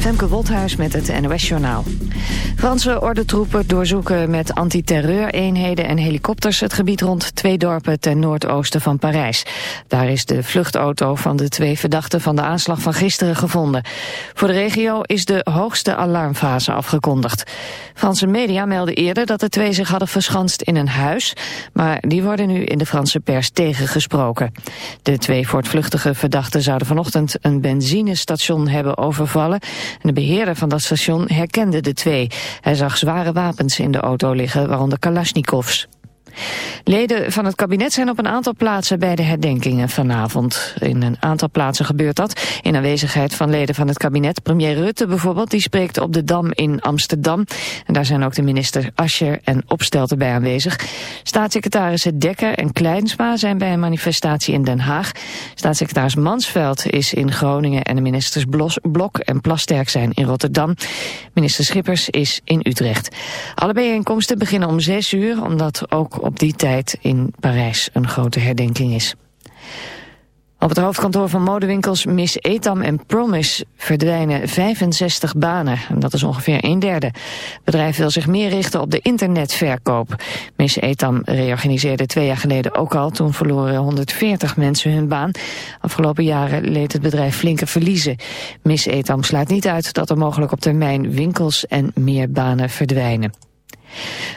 Femke Wolthuis met het NOS-journaal. Franse ordentroepen doorzoeken met antiterreureenheden en helikopters... het gebied rond twee dorpen ten noordoosten van Parijs. Daar is de vluchtauto van de twee verdachten van de aanslag van gisteren gevonden. Voor de regio is de hoogste alarmfase afgekondigd. Franse media melden eerder dat de twee zich hadden verschanst in een huis... maar die worden nu in de Franse pers tegengesproken. De twee voortvluchtige verdachten zouden vanochtend een benzinestation hebben overvallen... De beheerder van dat station herkende de twee. Hij zag zware wapens in de auto liggen, waaronder Kalashnikovs. Leden van het kabinet zijn op een aantal plaatsen bij de herdenkingen vanavond. In een aantal plaatsen gebeurt dat in aanwezigheid van leden van het kabinet. Premier Rutte bijvoorbeeld, die spreekt op de Dam in Amsterdam. En daar zijn ook de minister Ascher en Opstelten bij aanwezig. Staatssecretarissen Dekker en Kleinsma zijn bij een manifestatie in Den Haag. Staatssecretaris Mansveld is in Groningen en de ministers Blok en Plasterk zijn in Rotterdam. Minister Schippers is in Utrecht. Alle bijeenkomsten beginnen om zes uur, omdat ook op die tijd in Parijs een grote herdenking is. Op het hoofdkantoor van modewinkels Miss Etam en Promise verdwijnen 65 banen. En dat is ongeveer een derde. Het bedrijf wil zich meer richten op de internetverkoop. Miss Etam reorganiseerde twee jaar geleden ook al. Toen verloren 140 mensen hun baan. Afgelopen jaren leed het bedrijf flinke verliezen. Miss Etam sluit niet uit dat er mogelijk op termijn winkels en meer banen verdwijnen.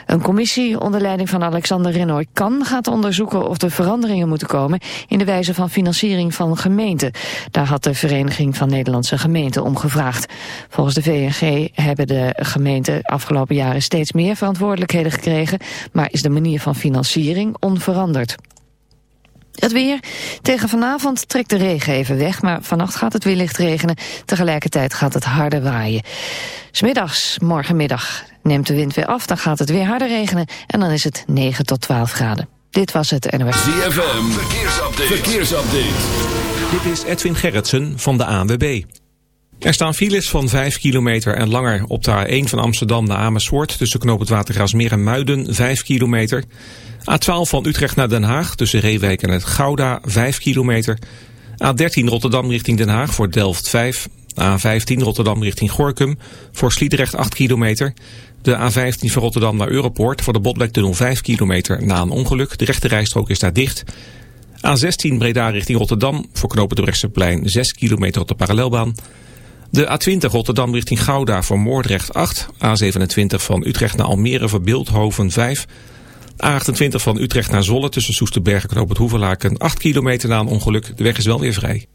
Een commissie onder leiding van Alexander Renoy kan gaat onderzoeken of er veranderingen moeten komen in de wijze van financiering van gemeenten. Daar had de Vereniging van Nederlandse Gemeenten om gevraagd. Volgens de VNG hebben de gemeenten afgelopen jaren steeds meer verantwoordelijkheden gekregen, maar is de manier van financiering onveranderd. Het weer. Tegen vanavond trekt de regen even weg, maar vannacht gaat het weer licht regenen. Tegelijkertijd gaat het harder waaien. Smiddags, morgenmiddag, neemt de wind weer af, dan gaat het weer harder regenen en dan is het 9 tot 12 graden. Dit was het NOS. ZFM, verkeersupdate. verkeersupdate. Dit is Edwin Gerritsen van de ANWB. Er staan files van 5 kilometer en langer op de A1 van Amsterdam naar Amersfoort... tussen Knoop het Watergraasmeer en Muiden, 5 kilometer. A12 van Utrecht naar Den Haag tussen Reewijk en het Gouda, 5 kilometer. A13 Rotterdam richting Den Haag voor Delft 5. A15 Rotterdam richting Gorkum voor Sliedrecht 8 kilometer. De A15 van Rotterdam naar Europoort voor de Botlektunnel 5 kilometer na een ongeluk. De rechte rijstrook is daar dicht. A16 Breda richting Rotterdam voor knopen de Brechtseplein 6 kilometer op de parallelbaan. De A20 Rotterdam richting Gouda voor Moordrecht 8. A27 van Utrecht naar Almere voor Beeldhoven 5. A28 van Utrecht naar Zolle tussen Soesterberg en Knoop het Hoevelaken 8 kilometer na een ongeluk. De weg is wel weer vrij.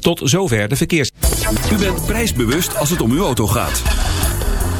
Tot zover de verkeers. U bent prijsbewust als het om uw auto gaat.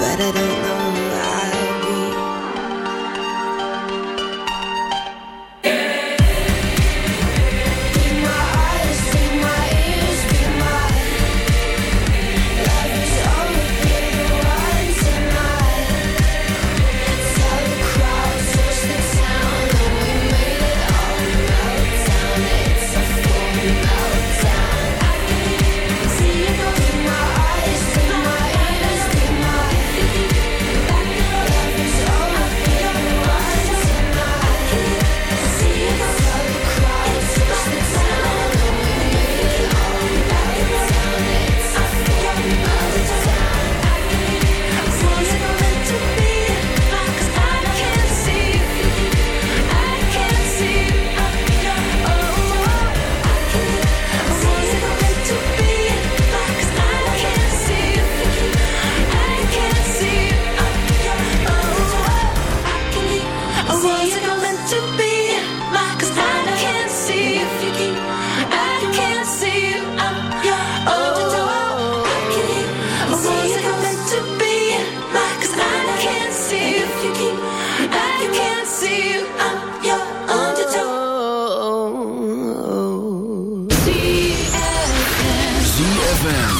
But I don't know ZFM.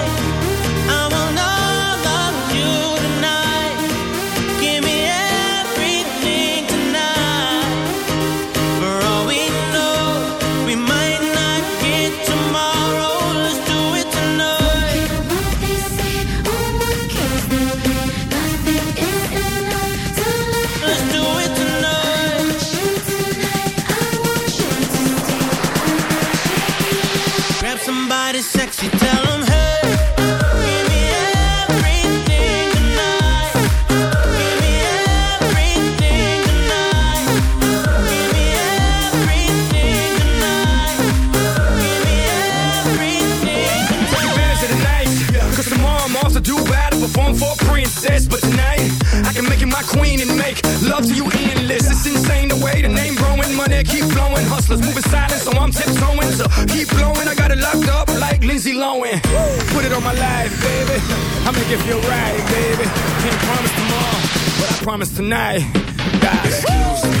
night. God.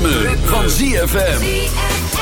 ritme, van ZFM.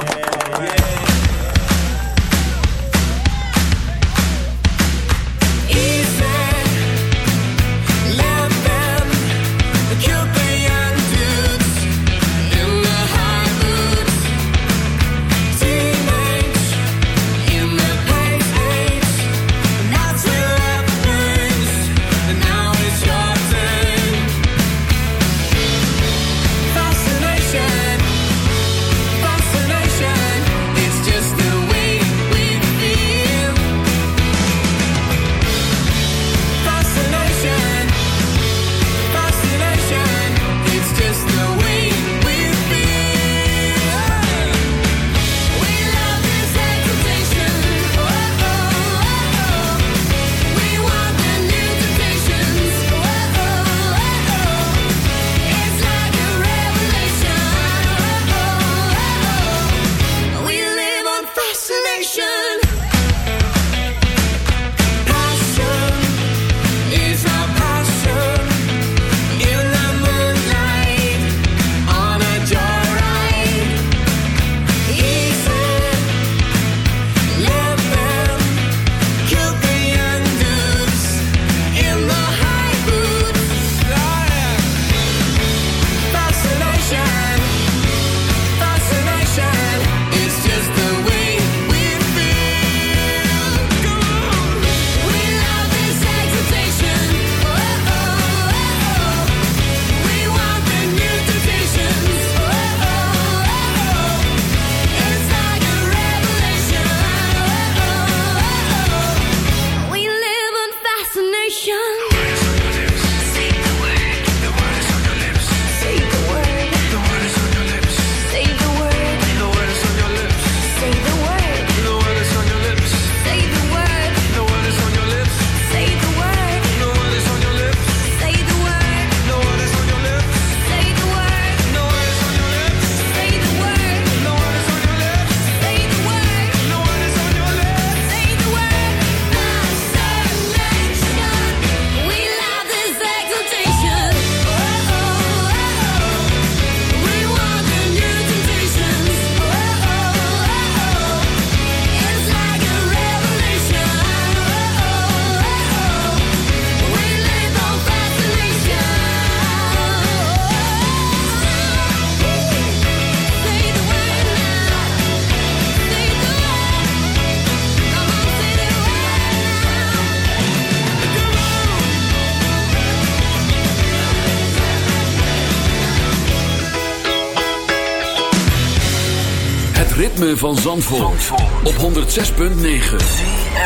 van Zandvoort, op 106.9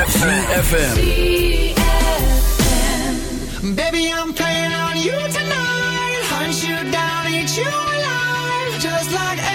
CFFM Baby I'm playing on you tonight. Hunt you down, eat you alive. Just like